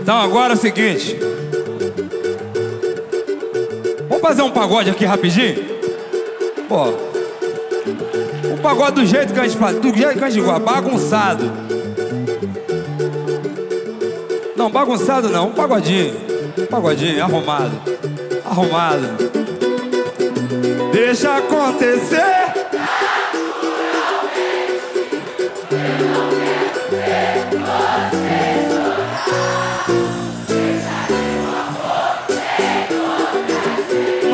Então agora é o seguinte. Vamos fazer um pagode aqui rapidinho? Pô. Um pagode do jeito que a gente faz, do jeito que a gente gosta, bagunçado. Não, bagunçado não, um pagodinho. Um pagodinho, arrumado. Arrumado. Deixa acontecer.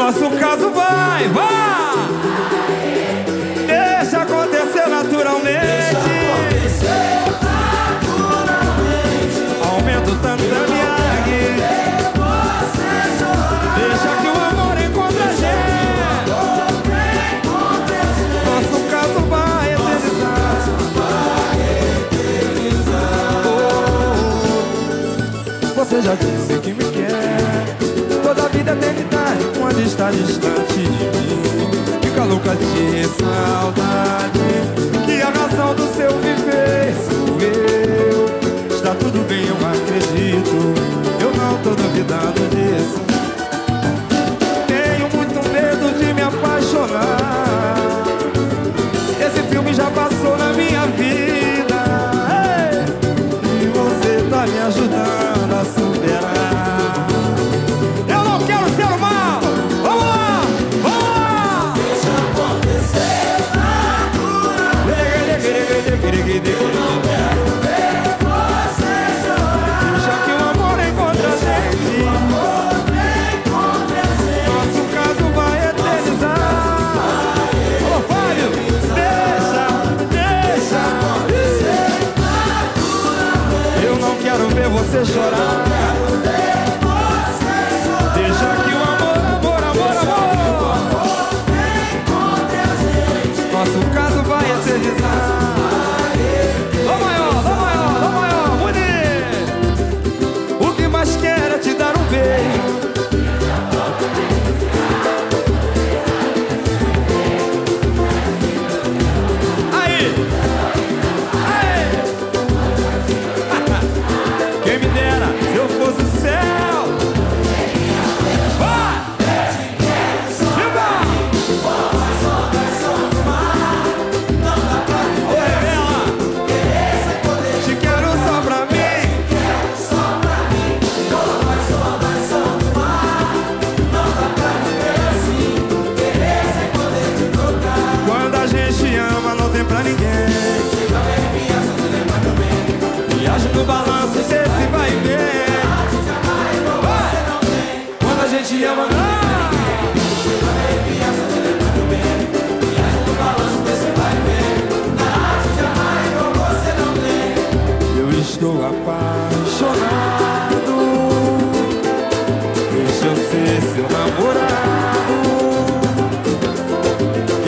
Nosso caso vai, vai! Deixa acontecer naturalmente. Aumenta o tanto da minha Deixa que o amor encontre a gente. Nosso caso vai eternizar. Oh, Você já disse que me quer. Toda a vida é eternidade está distante de mim. Fica louca de saudade. Ver você chorar.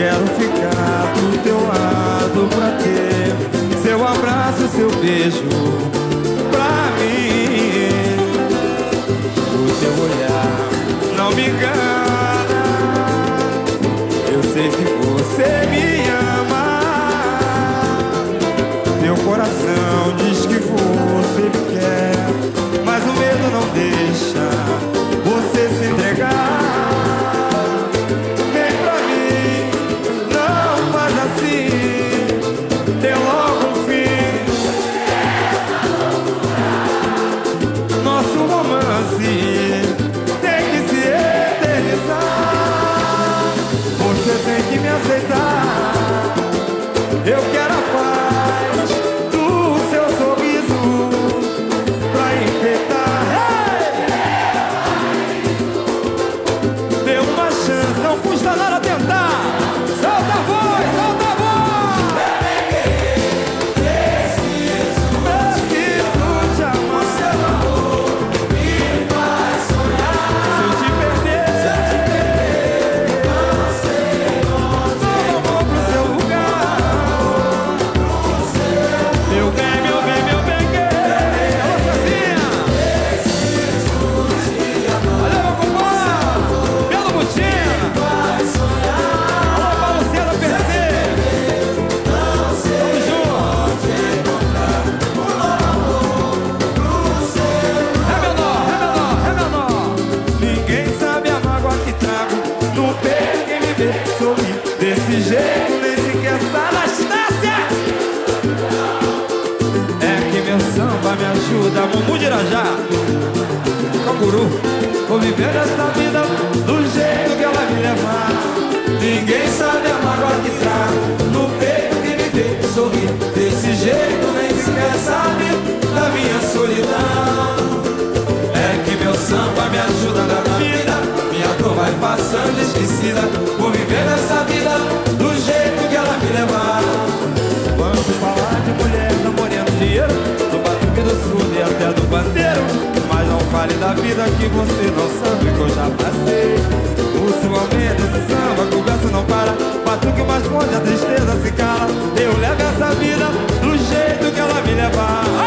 Quero ficar do teu lado pra ter seu abraço, seu beijo pra mim. O teu olhar não me engana. Eu sei que você me ama. Teu coração diz que você me quer, mas o medo não deixa ajuda Mumu de Irajá. Canguru Vou viver essa vida do jeito que ela me levar Ninguém sabe a mágoa que trago No peito que me vê sorrir. Desse jeito nem sequer sabe da minha solidão. É que meu samba me ajuda na vida. Minha dor vai passando esquecida. Vou vida que você não sabe que eu já passei. Os momentos de samba, a conversa não para. Batuque mais forte, a tristeza se cala. Eu levo essa vida do jeito que ela me levar